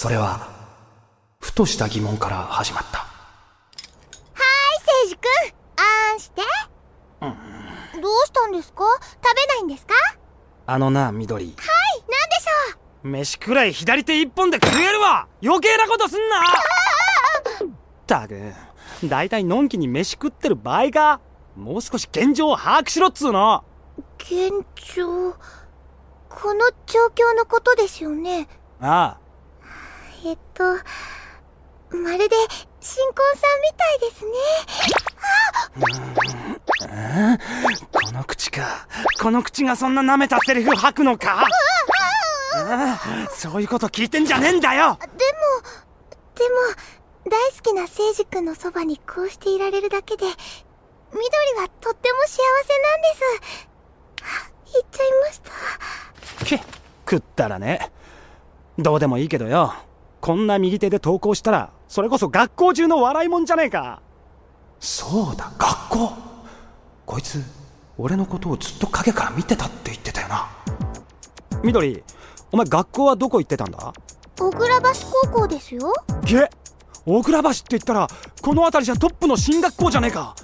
それはふとした疑問から始まった。はーい、聖司くん。あんして。どうしたんですか？食べないんですか？はい、あのな緑なんでしょう？飯くらい左手一本で食えるわ！余計なことすんな！ったく大体のんきに飯食ってる場合か！もう少し現状を把握しろっつうの！現状？この状況のことですよね。ああえっと、まるで、新婚さんみたいですね。この口か。この口がそんな舐めたセリフ吐くのか。ああそういうこと聞いてんじゃねえんだよ。でも、でも、大好きな聖司くんのそばにこうしていられるだけで、緑はとっても幸せなんです。は言っちゃいました。け食ったらね。どうでもいいけどよこんな右手で投稿したらそれこそ学校中の笑いもんじゃねえか。そうだ学校。こいつ俺のことをずっと影から見てたって言ってたよな。緑お前学校はどこ行ってたんだ？小倉橋高校ですよ。げ大倉橋って言ったらこの辺りじゃトップの進学校じゃねえか。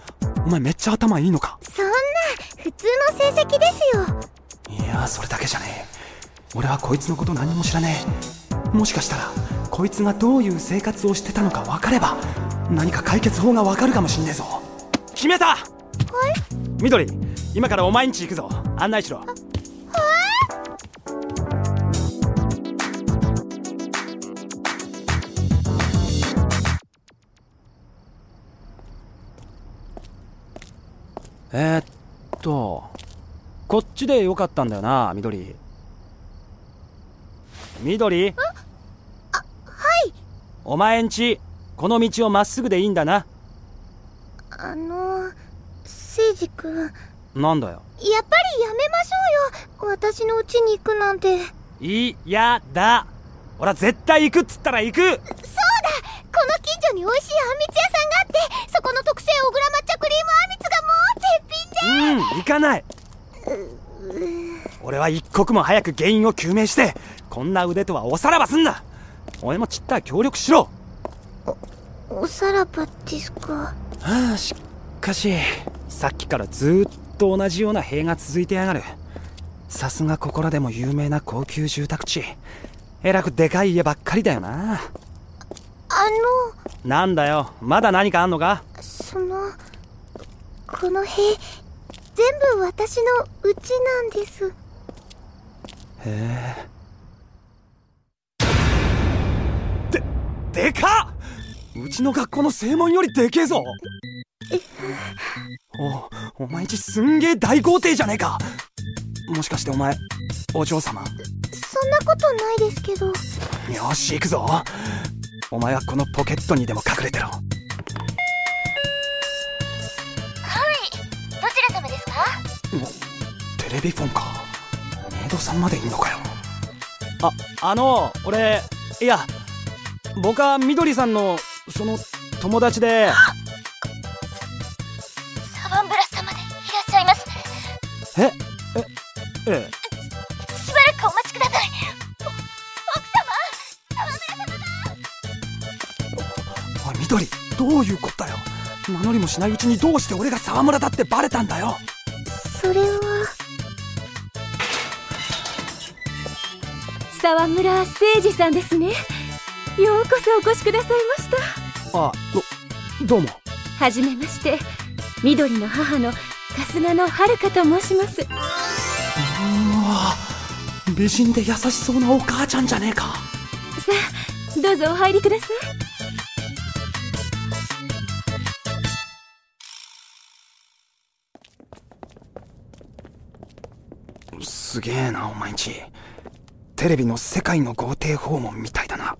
お前めっちゃ頭いいのか？そんな、普通の成績ですよ。いやそれだけじゃねえ。俺はこいつのこと何も知らねえ。もしかしたらこいつがどういう生活をしてたのか分かれば何か解決法が分かるかもしんねえぞ。決めた！はい？緑今からお前んち行くぞ。案内しろ。えー、っとこっちでよかったんだよな緑緑はい。お前んちこの道をまっすぐでいいんだな。あの、聖司くん、やっぱなんだよ。りやめましょうよ。私の家に行くなんて。いやだ。俺は絶対行くっつったら行く。そうだ。この近所に美味しいあんみつ屋さんがあって、そこの特製小倉抹茶クリームあんみつがもう絶品でうん行かない。俺は一刻も早く原因を究明してこんな腕とはおさらばすんなお前もちったら協力しろ。おさらばですか。はあしかしさっきからずーっと同じような塀が続いてやがる。さすがここらでも有名な高級住宅地。えらくでかい家ばっかりだよな。あなんだよまだ何かあんのか？の、その、この塀、全部私の家なんです。へえででかっ！うちの学校の正門よりでけえぞ！おお前んちすんげえ大豪邸じゃねえか！もしかしてお前お嬢様？そんなことないですけど。よし行くぞ！お前はこのポケットにでも隠れてろ！どちら様ですか？おテレビフォンか！メイドさんまでいんのかよ！ああの俺いや僕はみどりさんのその友達で。サバンブラ様でいらっしゃいます。え？え？え？えしばらくお待ちください。おいみどりどういうことだよ。名乗りもしないうちにどうして俺が沢村だってバレたんだよ。それは。沢村誠司さんですねようこそお越しくださいました。あどどうも。はじめまして。緑の母の春日野遥と申します。うわ美人で優しそうなお母ちゃんじゃねえか。さあどうぞお入りください。すげえなお前んち。テレビの世界の豪邸訪問みたいだな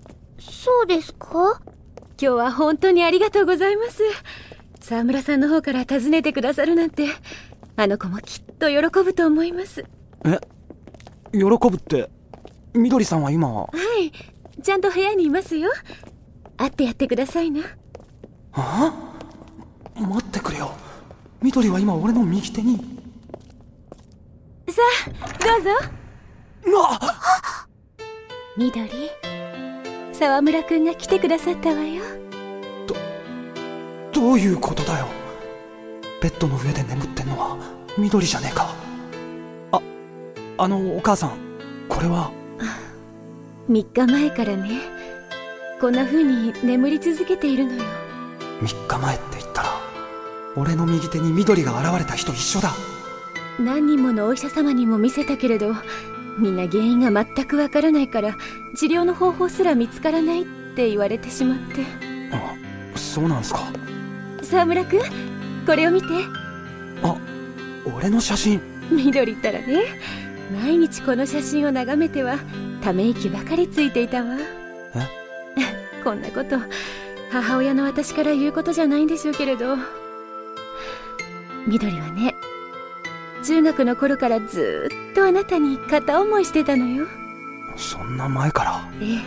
そうですか？今日は本当にありがとうございます。沢村さんの方から訪ねてくださるなんて。あの子もきっと喜ぶと思います。え？喜ぶって？みどりさんは今は？い。ちゃんと部屋にいますよ。会ってやってくださいな。あ？待ってくれよ。みどりは今俺の右手に。さあどうぞ。うわ緑沢村くんが来てくださったわよ。どういうことだよ。ベッドの上で眠ってんのは緑じゃねえか。ああのお母さんこれは？3日前からね。こんな風に眠り続けているのよ。3日前って言ったら俺の右手に緑が現れた日と一緒だ。何人ものお医者様にも見せたけれどみんな原因が全くわからないから治療の方法すら見つからないって言われてしまって。あそうなんすか？沢村くんこれを見て。あ俺の写真。緑ったらね毎日この写真を眺めてはため息ばかりついていたわ。え？こんなこと母親の私から言うことじゃないんでしょうけれど。緑はね中学の頃からずーっとあなたに片思いしてたのよ。そんな前から？え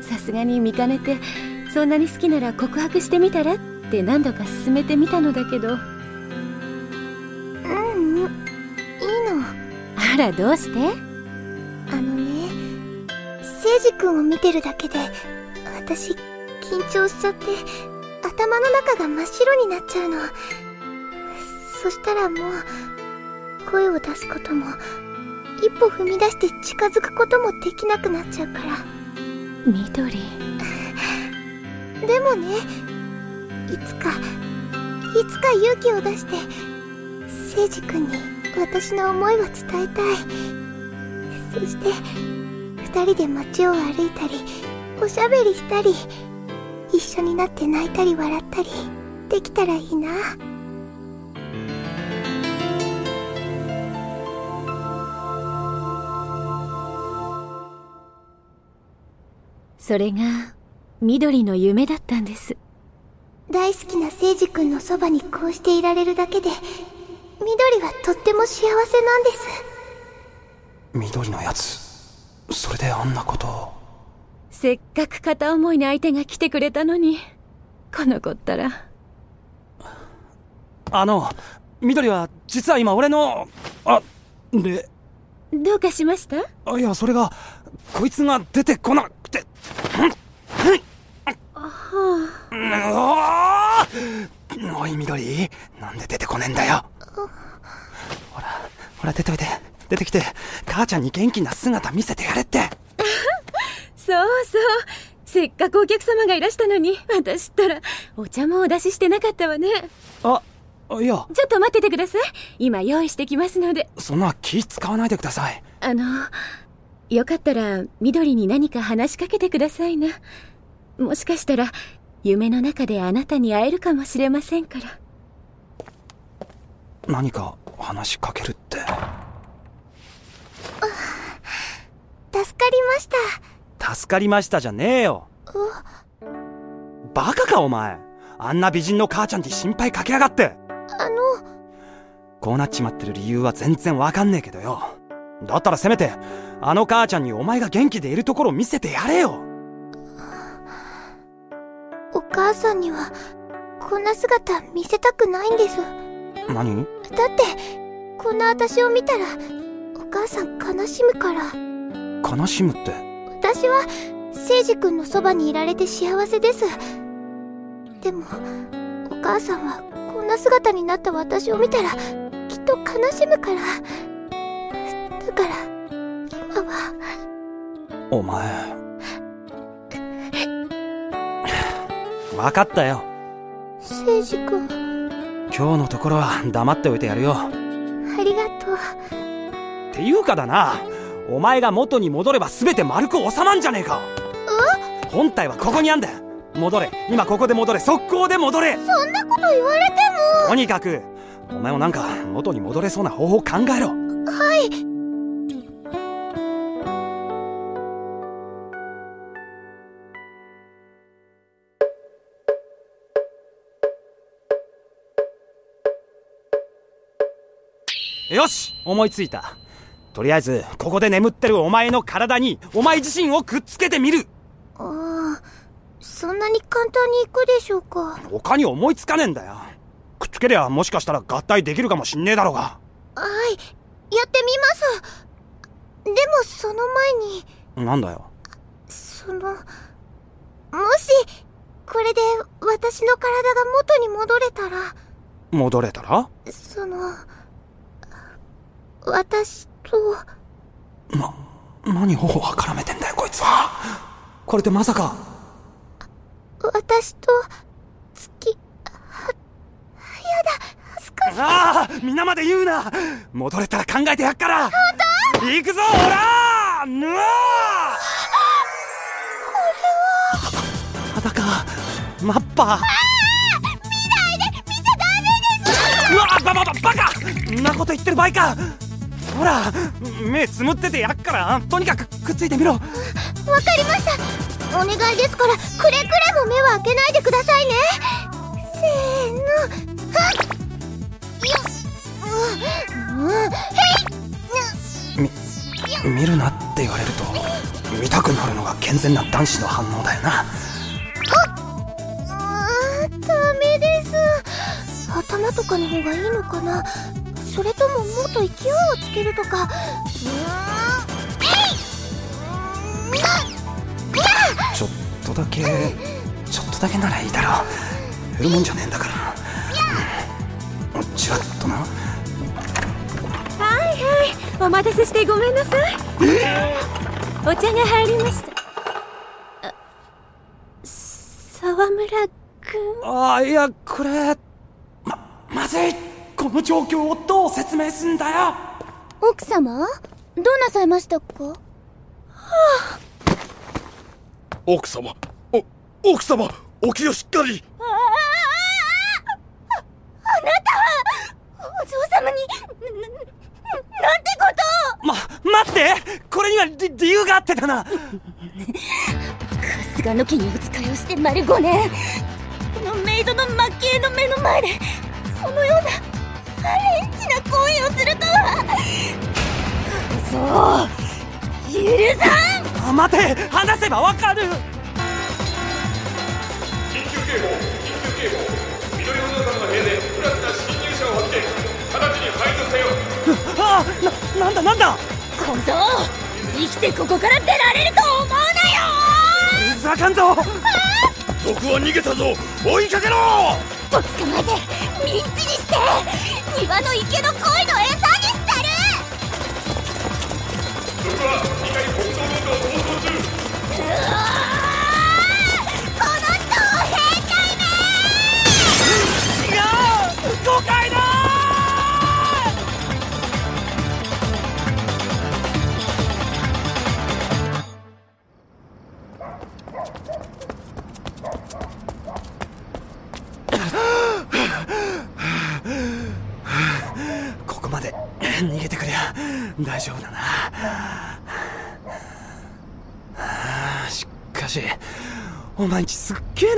え。さすがに見かねてそんなに好きなら告白してみたらって何度か勧めてみたのだけど。ううん。いいの。あらどうして？あのね聖司君を見てるだけで私緊張しちゃって頭の中が真っ白になっちゃうの。そしたらもう声を出すことも一歩踏み出して近づくこともできなくなっちゃうから。緑。でもねいつかいつか勇気を出して聖司君に私の思いを伝えたい。そして二人で街を歩いたりおしゃべりしたり一緒になって泣いたり笑ったりできたらいいなそれが緑の夢だったんです。大好きな聖司君のそばにこうしていられるだけで緑はとっても幸せなんです。緑のやつ。それであんなことを。せっかく片思いの相手が来てくれたのにこの子ったら。あの緑は実は今俺のあでどうかしました？あいやそれがこいつが出てこなくて。はうん。おい緑なんで出てこねえんだよほらほら出ておいで出てきて母ちゃんに元気な姿見せてやれってそうそうせっかくお客様がいらしたのに私ったらお茶もお出ししてなかったわねあいやちょっと待っててください今用意してきますのでそんな気使わないでくださいあのよかったら緑に何か話しかけてくださいな。もしかしたら夢の中であなたに会えるかもしれませんから。何か話しかけるって？助かりました。助かりましたじゃねえよ。バカかお前。あんな美人の母ちゃんに心配かけやがって。あの。こうなっちまってる理由は全然わかんねえけどよだったらせめてあの母ちゃんにお前が元気でいるところを見せてやれよ。お母さんにはこんな姿見せたくないんです。何？だってこんな私を見たらお母さん悲しむから。悲しむって？私は聖司君のそばにいられて幸せです。でもお母さんはこんな姿になった私を見たらきっと悲しむからだから。今は。お前。わかったよ。聖司君。今日のところは黙っておいてやるよ。ありがとう。っていうかだな。お前が元に戻れば全て丸く収まんじゃねえか。本体はここにあんだ戻れ。今ここで戻れ。速攻で戻れ。そんなこと言われてとにかくお前もなんか元に戻れそうな方法考えろ。もはいよし思いついた。とりあえずここで眠ってるお前の体にお前自身をくっつけてみる。ああそんなに簡単にいくでしょうか。他に思いつかねえんだよ。くっつけりゃもしかしたら合体できるかもしんねえだろうが。はいやってみます。でもその前に。なんだよ。そそのもしこれで私の体が元に戻れたら。戻れたら？その私とな何頬は絡めてんだよこいつは。これでまさか。私と月はやだ少し。ああ皆まで言うな。戻れたら考えてやっから。本当？行くぞほらぬわ裸マッパー！見ないで見ちゃダメです。うわババババカ！んなこと言ってる場合かほら目つむっててやっからとにかくくっついてみろ。わかりました。お願いですからくれぐれも目は開けないでくださいね。せーの。はっ。よっうん。うん。へい。み見るなって言われると見たくなるのが健全な男子の反応だよな。あーダメです。頭とかの方がいいのかなそれとももっと勢いをつけるとか。ちょっとだけちょっとだけならいいだろう。減るもんじゃねえんだから。うん。チラッとな。はいはい。お待たせしてごめんなさい。お茶が入りました。あ沢村君？ああいやこれままずいこの状況をどう説明すんだよ？奥様？どうなさいましたか？奥様。お奥様お気をしっかり。お嬢様にななんてこと？ま待って！これには理理由があってだな。春日の家にお使いをして丸5年このメイドの蒔絵の目の前でそのようなハレンチな行為をするとは。そう。許さん。あ待て。話せばわかる。緊急警報。緊急警報。緑の中の塀でフラッな侵入者を発見。直ちに排除せよ。あななんだ？なんだ小僧。生きてここから出られると思うなよふざかんぞ。賊は逃げたぞ。追いかけろ。とっ捕まえてミンチにして岩の池の恋の餌にしたる！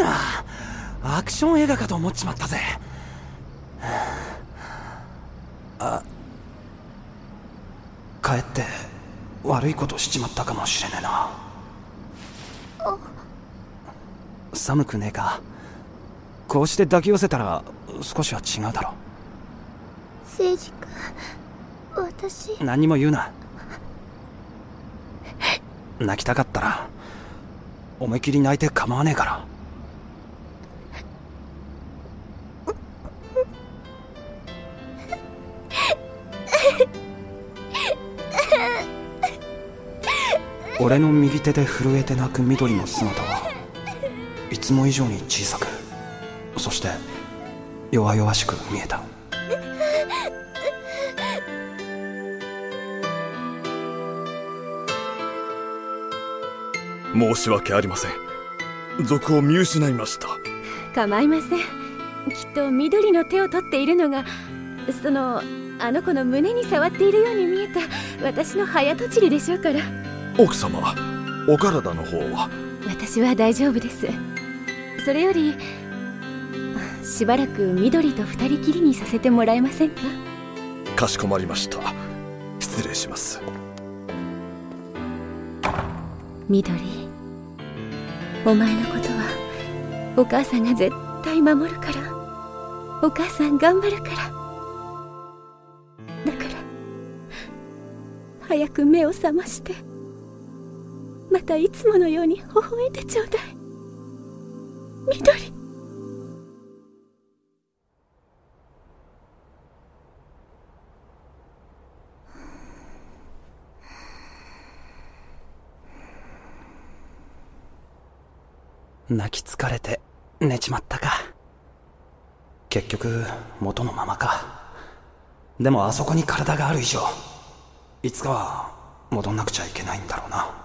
なアクション映画かと思っちまったぜ。あかえって悪いことしちまったかもしれねえな。寒くねえか。こうして抱き寄せたら少しは違うだろ聖司君私。何にも言うな。泣きたかったら思い切り泣いて構わねえから俺の右手で震えて泣く緑の姿はいつも以上に小さくそして弱々しく見えた。申し訳ありません。賊を見失いました。構いません。きっと緑の手を取っているのがそのあの子の胸に触っているように見えた私の早とちりでしょうから奥様お体の方は？私は大丈夫です。それよりしばらく緑と二人きりにさせてもらえませんか？かしこまりました。失礼します。緑お前のことはお母さんが絶対守るから。お母さん頑張るから。だから早く目を覚ましてまたいつものように微笑んでちょうだい。緑。泣き疲れて寝ちまったか。結局元のままか。でもあそこに体がある以上いつかは戻んなくちゃいけないんだろうな。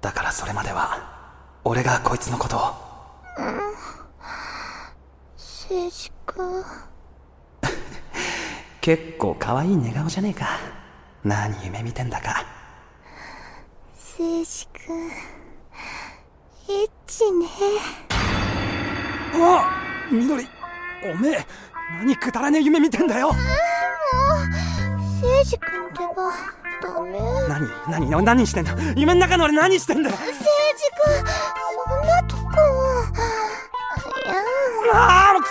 だからそれまでは俺がこいつのことを。聖司君結構可愛い寝顔じゃねえか。何夢見てんだか。聖司君エッチね。あ緑。おめえ何くだらねえ夢見てんだよ。聖司君ではダメ。何何何何してんだ？夢の中の俺何してんだ？よ聖司君そんなとこいやああく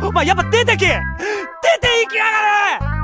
そお前やっぱ出てけ！出て行きやがれ